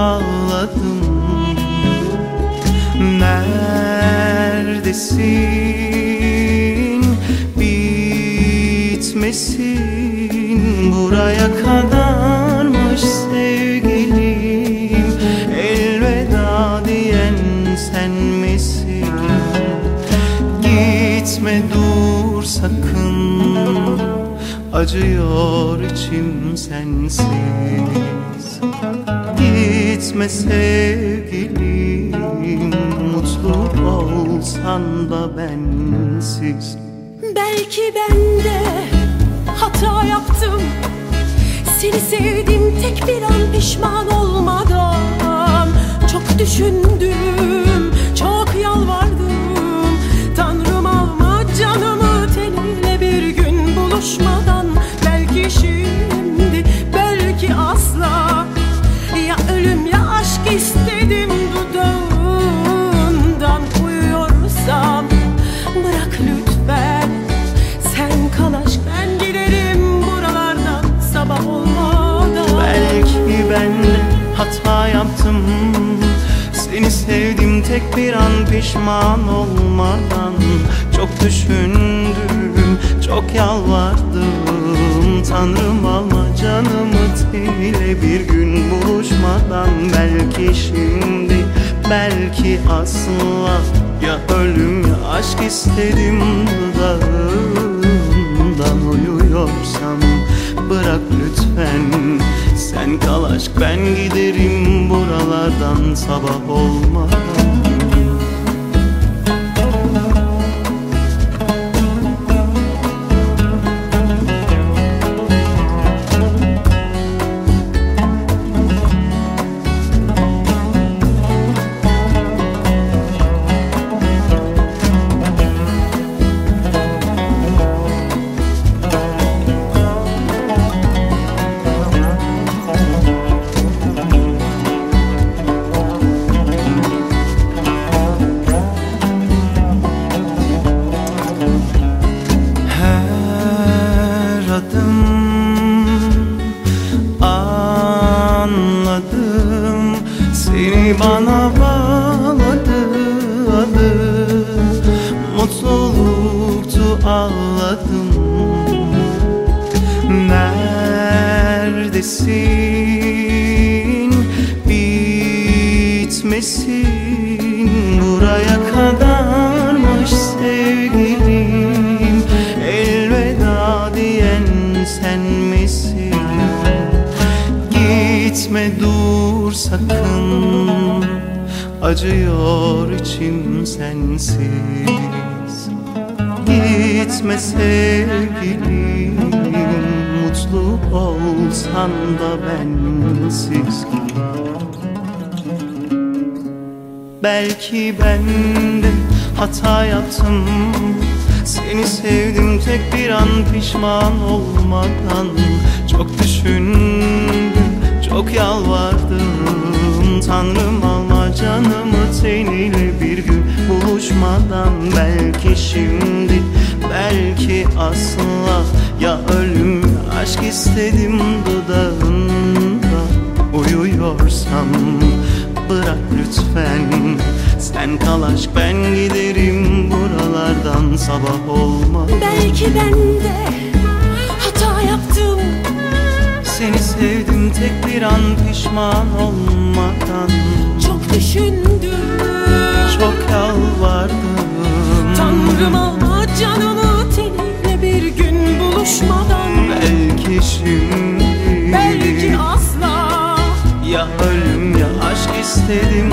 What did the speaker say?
ağladım. Neredesin? Bitmesin. Buraya kadarmış sevgilim. Elveda diyen sen misin? Gitme dur sakın. Acıyor içim sensiz Gitme sevgilim Mutlu olsan da bensiz. Belki ben de hata yaptım. Seni sevdim tek bir an pişman olmadan. Çok düşündüm, yaptım. Seni sevdim tek bir an pişman olmadan. Çok düşündüm, çok yalvardım. Tanrım alma canımı teniyle bir gün buluşmadan. Belki şimdi, belki asla. Ya ölüm ya aşk istedim dudağından bırak lütfen. Sen kal aşk ben giderim buralardan sabah olmadan Neredesin bitmesin. Buraya kadarmış sevgilim. Elveda diyen sen misin? Gitme dur sakın. Acıyor içim sensiz. Gitme sevgilim Mutlu olsan da bensiz. Belki ben de hata yaptım. Seni sevdim tek bir an pişman olmadan. Çok düşündüm, çok yalvardım. Tanrım alma canımı teniyle bir gün buluşmadan. Belki şimdi, belki asla. Ya ölüm aşk istedim dudağında. Uyuyorsam bırak lütfen. Sen kal aşk ben giderim buralardan. Sabah olmadan Belki ben de hata yaptım. Seni sevdim tek bir an pişman olmadan. Çok düşündüm. Çok yalvardım. Tanrım alma canımı teniyle bir gün buluşmadan. Belki şimdi Belki asla. Ya ölüm ya aşk istedim